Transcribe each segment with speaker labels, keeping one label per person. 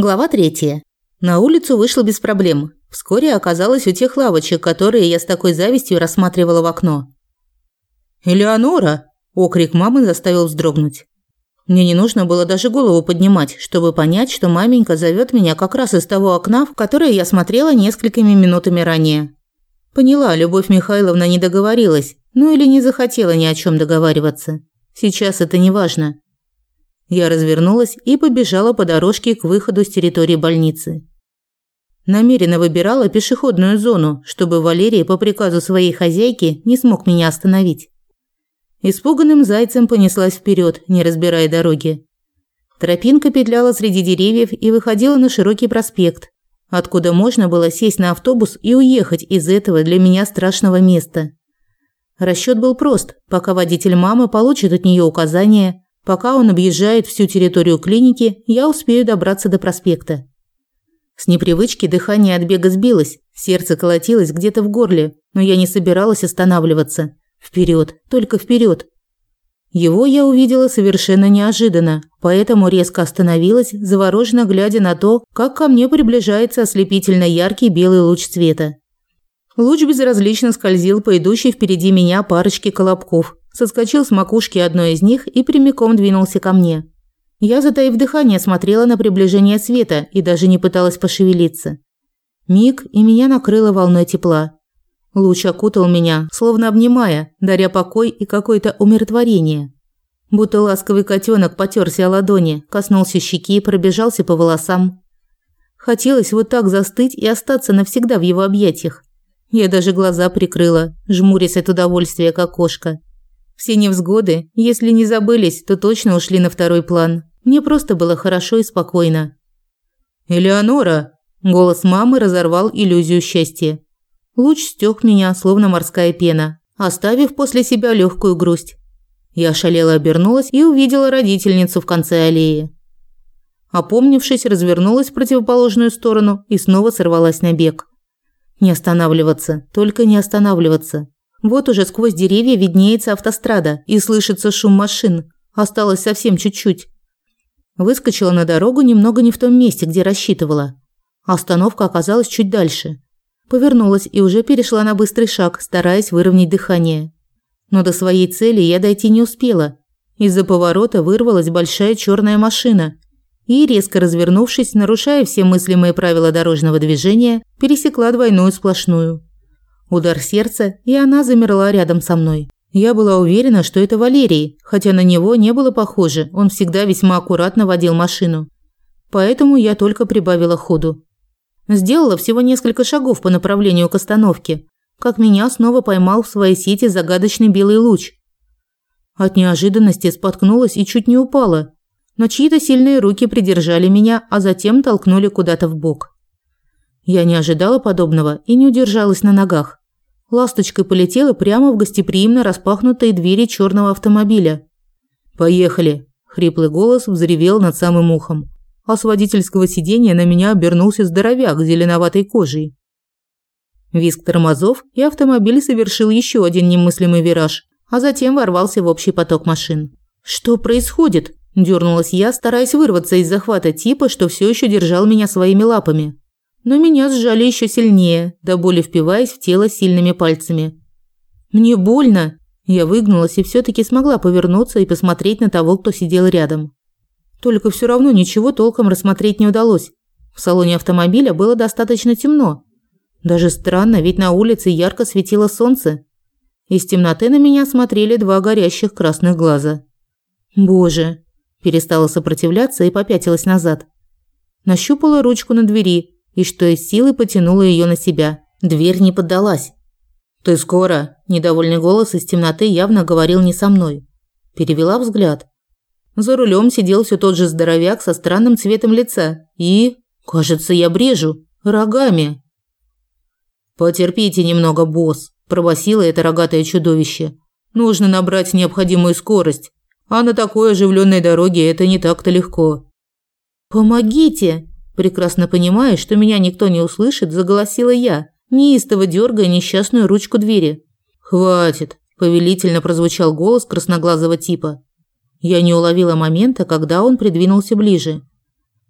Speaker 1: Глава третья. На улицу вышла без проблем. Вскоре оказалась у тех лавочек, которые я с такой завистью рассматривала в окно.
Speaker 2: «Элеонора!» – окрик мамы заставил вздрогнуть. Мне не нужно было даже голову поднимать, чтобы понять, что маменька зовет меня как раз из того окна, в которое я смотрела несколькими минутами ранее. Поняла, Любовь Михайловна не договорилась, ну или не захотела ни о чем договариваться. Сейчас это не важно. Я развернулась и побежала по дорожке к выходу с территории больницы. Намеренно выбирала пешеходную зону, чтобы Валерий по приказу своей хозяйки не смог меня остановить. Испуганным зайцем понеслась вперед, не разбирая дороги. Тропинка петляла среди деревьев и выходила на широкий проспект, откуда можно было сесть на автобус и уехать из этого для меня страшного места. Расчет был прост. Пока водитель мамы получит от нее указания, Пока он объезжает всю территорию клиники, я успею добраться до проспекта. С непривычки дыхание от бега сбилось, сердце колотилось где-то в горле, но я не собиралась останавливаться. Вперед, только вперед. Его я увидела совершенно неожиданно, поэтому резко остановилась, завороженно глядя на то, как ко мне приближается ослепительно яркий белый луч света. Луч безразлично скользил по идущей впереди меня парочке колобков, соскочил с макушки одной из них и прямиком двинулся ко мне. Я, затаив дыхание, смотрела на приближение света и даже не пыталась пошевелиться. Миг, и меня накрыло волной тепла. Луч окутал меня, словно обнимая, даря покой и какое-то умиротворение. Будто ласковый котенок потерся о ладони, коснулся щеки и пробежался по волосам. Хотелось вот так застыть и остаться навсегда в его объятиях. Я даже глаза прикрыла, жмурясь от удовольствия, как кошка. Все невзгоды, если не забылись, то точно ушли на второй план. Мне просто было хорошо и спокойно. «Элеонора!» – голос мамы разорвал иллюзию счастья. Луч стёк меня, словно морская пена, оставив после себя легкую грусть. Я шалела обернулась и увидела родительницу в конце аллеи. Опомнившись, развернулась в противоположную сторону и снова сорвалась на бег. Не останавливаться, только не останавливаться. Вот уже сквозь деревья виднеется автострада и слышится шум машин. Осталось совсем чуть-чуть. Выскочила на дорогу немного не в том месте, где рассчитывала. Остановка оказалась чуть дальше. Повернулась и уже перешла на быстрый шаг, стараясь выровнять дыхание. Но до своей цели я дойти не успела. Из-за поворота вырвалась большая черная машина и, резко развернувшись, нарушая все мыслимые правила дорожного движения, пересекла двойную сплошную. Удар сердца, и она замерла рядом со мной. Я была уверена, что это Валерий, хотя на него не было похоже, он всегда весьма аккуратно водил машину. Поэтому я только прибавила ходу. Сделала всего несколько шагов по направлению к остановке, как меня снова поймал в своей сети загадочный белый луч. От неожиданности споткнулась и чуть не упала, но чьи-то сильные руки придержали меня, а затем толкнули куда-то в бок. Я не ожидала подобного и не удержалась на ногах. Ласточкой полетела прямо в гостеприимно распахнутые двери черного автомобиля. «Поехали!» – хриплый голос взревел над самым ухом. А с водительского сиденья на меня обернулся здоровяк с зеленоватой кожей. Визг тормозов, и автомобиль совершил еще один немыслимый вираж, а затем ворвался в общий поток машин. «Что происходит?» – дернулась я, стараясь вырваться из захвата типа, что все еще держал меня своими лапами но меня сжали еще сильнее, до боли впиваясь в тело сильными пальцами. «Мне больно!» Я выгнулась и все таки смогла повернуться и посмотреть на того, кто сидел рядом. Только все равно ничего толком рассмотреть не удалось. В салоне автомобиля было достаточно темно. Даже странно, ведь на улице ярко светило солнце. Из темноты на меня смотрели два горящих красных глаза. «Боже!» Перестала сопротивляться и попятилась назад. Нащупала ручку на двери и что из силы потянула ее на себя. Дверь не поддалась. «Ты скоро?» – недовольный голос из темноты явно говорил не со мной. Перевела взгляд. За рулем сидел все тот же здоровяк со странным цветом лица и, кажется, я брежу, рогами. «Потерпите немного, босс», – пробасило это рогатое чудовище. «Нужно набрать необходимую скорость, а на такой оживленной дороге это не так-то легко». «Помогите!» Прекрасно понимая, что меня никто не услышит, заголосила я, неистово дергая несчастную ручку двери. «Хватит!» – повелительно прозвучал голос красноглазого типа. Я не уловила момента, когда он придвинулся ближе.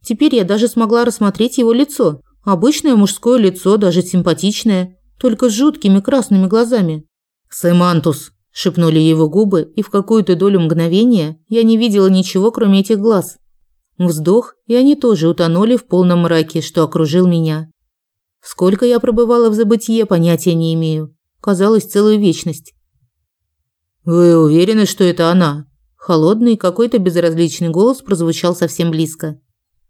Speaker 1: Теперь я даже смогла рассмотреть его лицо. Обычное мужское лицо, даже симпатичное, только с жуткими красными глазами.
Speaker 2: «Сэмантус!» – шепнули его губы, и в какую-то долю мгновения я не видела ничего, кроме этих глаз. Вздох, и они тоже утонули в полном мраке, что окружил меня. Сколько я пробывала в забытье, понятия не имею. Казалось, целую вечность. «Вы уверены, что это она?» Холодный, какой-то безразличный голос прозвучал совсем близко.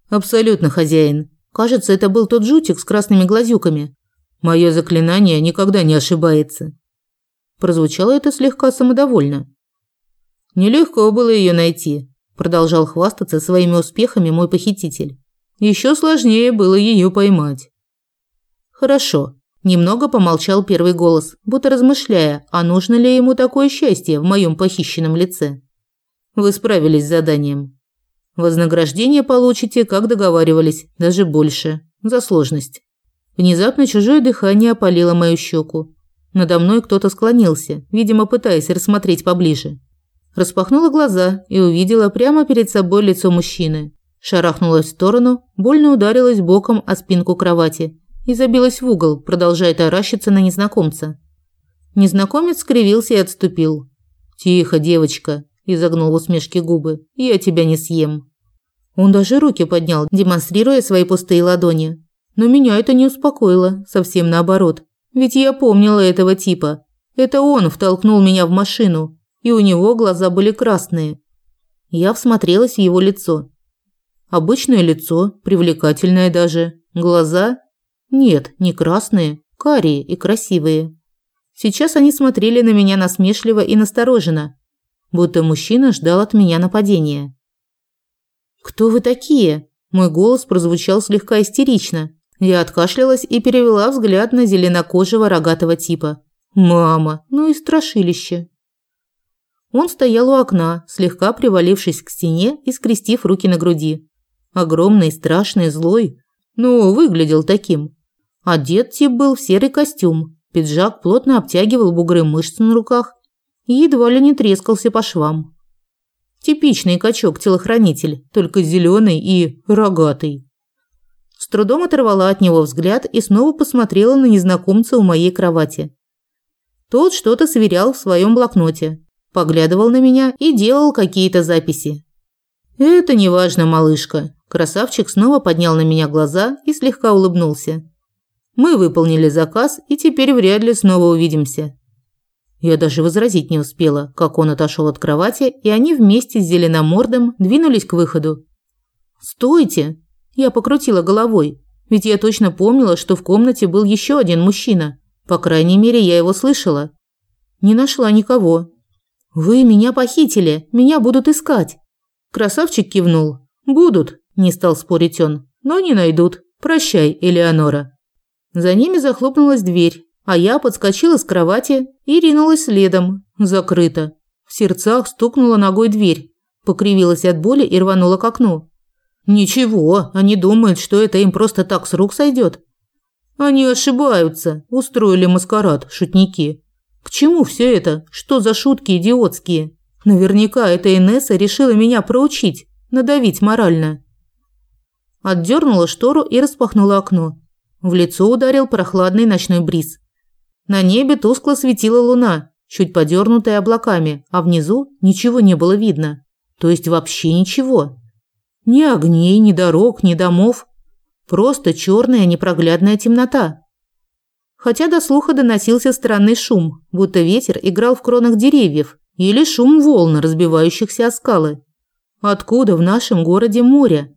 Speaker 2: «Абсолютно, хозяин. Кажется, это был тот жутик с красными глазюками. Мое заклинание никогда не ошибается». Прозвучало это слегка самодовольно. «Нелегко было ее найти», – продолжал хвастаться своими успехами мой похититель. Еще сложнее было ее поймать. «Хорошо», – немного помолчал первый голос, будто размышляя, а нужно ли ему такое счастье в моем похищенном лице. «Вы справились с заданием. Вознаграждение получите, как договаривались, даже больше, за сложность». Внезапно чужое дыхание опалило мою щеку. Надо мной кто-то склонился, видимо, пытаясь рассмотреть поближе. Распахнула глаза и увидела прямо перед собой лицо мужчины. Шарахнулась в сторону, больно ударилась боком о спинку кровати и забилась в угол, продолжая таращиться на незнакомца. Незнакомец скривился и отступил. «Тихо, девочка», – изогнул в усмешке губы, – «я тебя не съем». Он даже руки поднял, демонстрируя свои пустые ладони. Но меня это не успокоило, совсем наоборот. Ведь я помнила этого типа. Это он втолкнул меня в машину, и у него глаза были красные. Я всмотрелась в его лицо. Обычное лицо, привлекательное даже. Глаза? Нет, не красные, карие и красивые. Сейчас они смотрели на меня насмешливо и настороженно, будто мужчина ждал от меня нападения. «Кто вы такие?» Мой голос прозвучал слегка истерично. Я откашлялась и перевела взгляд на зеленокожего рогатого типа. Мама, ну и страшилище. Он стоял у окна, слегка привалившись к стене и скрестив руки на груди. Огромный, страшный, злой, но выглядел таким. Одет тип был в серый костюм, пиджак плотно обтягивал бугры мышц на руках и едва ли не трескался по швам. Типичный качок-телохранитель, только зеленый и рогатый. С трудом оторвала от него взгляд и снова посмотрела на незнакомца у моей кровати. Тот что-то сверял в своем блокноте, поглядывал на меня и делал какие-то записи. «Это не важно, малышка». Красавчик снова поднял на меня глаза и слегка улыбнулся. «Мы выполнили заказ и теперь вряд ли снова увидимся». Я даже возразить не успела, как он отошел от кровати, и они вместе с зеленомордом двинулись к выходу. «Стойте!» Я покрутила головой, ведь я точно помнила, что в комнате был еще один мужчина. По крайней мере, я его слышала. Не нашла никого. «Вы меня похитили, меня будут искать». Красавчик кивнул. «Будут», – не стал спорить он, – «но не найдут. Прощай, Элеонора». За ними захлопнулась дверь, а я подскочила с кровати и ринулась следом. Закрыто. В сердцах стукнула ногой дверь, покривилась от боли и рванула к окну. Ничего, они думают, что это им просто так с рук сойдет. Они ошибаются, устроили маскарад, шутники. К чему все это? Что за шутки идиотские? Наверняка эта Инесса решила меня проучить, надавить морально. Отдернула штору и распахнула окно. В лицо ударил прохладный ночной бриз. На небе тускло светила луна, чуть подернутая облаками, а внизу ничего не было видно. То есть вообще ничего. Ни огней, ни дорог, ни домов. Просто черная непроглядная темнота. Хотя до слуха доносился странный шум, будто ветер играл в кронах деревьев, или шум волн, разбивающихся о скалы. Откуда в нашем городе море?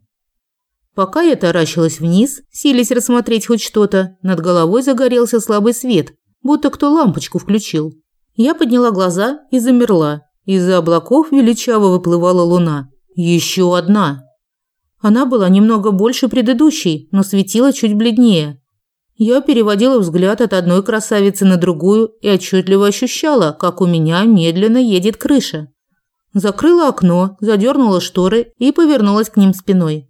Speaker 2: Пока я таращилась вниз, силясь рассмотреть хоть что-то, над головой загорелся слабый свет, будто кто лампочку включил. Я подняла глаза и замерла. Из-за облаков величаво выплывала луна. Еще одна. Она была немного больше предыдущей, но светила чуть бледнее. Я переводила взгляд от одной красавицы на другую и отчетливо ощущала, как у меня медленно едет крыша. Закрыла окно, задернула шторы и повернулась к ним спиной.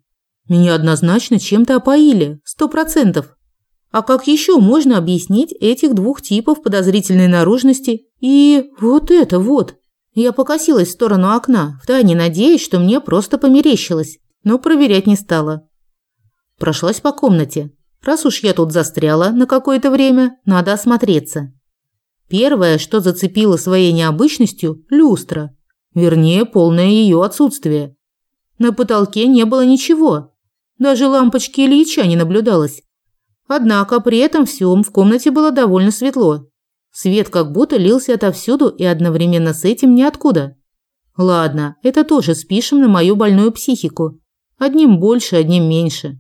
Speaker 2: Меня однозначно чем-то опоили, сто процентов. А как еще можно объяснить этих двух типов подозрительной наружности и вот это вот? Я покосилась в сторону окна, втайне надеясь, что мне просто померещилось но проверять не стала.
Speaker 1: прошлась по комнате. Раз уж я тут застряла на какое-то время, надо осмотреться. Первое, что зацепило своей необычностью – люстра. Вернее, полное ее отсутствие. На потолке не было ничего. Даже лампочки Ильича не наблюдалось. Однако при этом всем в комнате было довольно светло. Свет как будто лился отовсюду и одновременно с этим ниоткуда. Ладно, это тоже спишем на мою больную психику. Одним больше, одним меньше.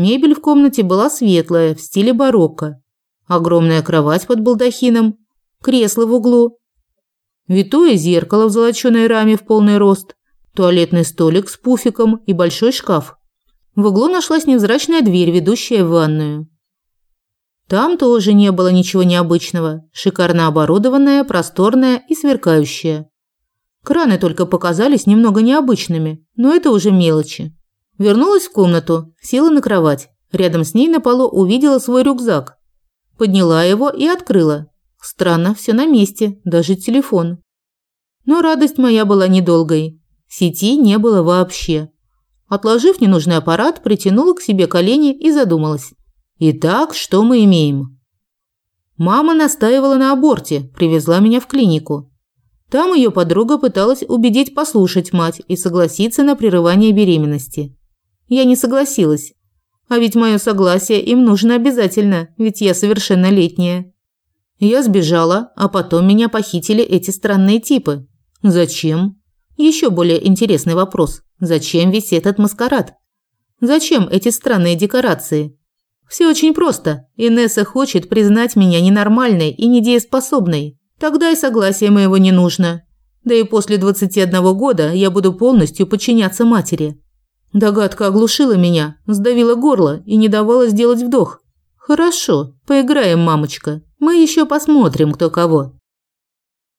Speaker 1: Мебель в комнате была светлая, в стиле барокко. Огромная кровать под балдахином, кресло в углу, витое зеркало в золоченой раме в полный рост, туалетный столик с пуфиком и большой шкаф. В углу нашлась невзрачная дверь, ведущая в ванную. Там тоже не было ничего необычного, шикарно оборудованная, просторная и сверкающая. Краны только показались немного необычными, но это уже мелочи. Вернулась в комнату, села на кровать. Рядом с ней на полу увидела свой рюкзак. Подняла его и открыла. Странно, все на месте, даже телефон. Но радость моя была недолгой. Сети не было вообще. Отложив ненужный аппарат, притянула к себе колени и задумалась. Итак, что мы имеем? Мама настаивала на аборте, привезла меня в клинику. Там ее подруга пыталась убедить послушать мать и согласиться на прерывание беременности. Я не согласилась. А ведь мое согласие им нужно обязательно, ведь я совершеннолетняя. Я сбежала, а потом меня похитили эти странные типы. Зачем? Еще более интересный вопрос. Зачем весь этот маскарад? Зачем эти странные декорации? Все очень просто. Инесса хочет признать меня ненормальной и недееспособной. Тогда и согласия моего не нужно. Да и после 21 года я буду полностью подчиняться матери. Догадка оглушила меня, сдавила горло и не давала сделать вдох. Хорошо, поиграем, мамочка. Мы еще посмотрим, кто кого.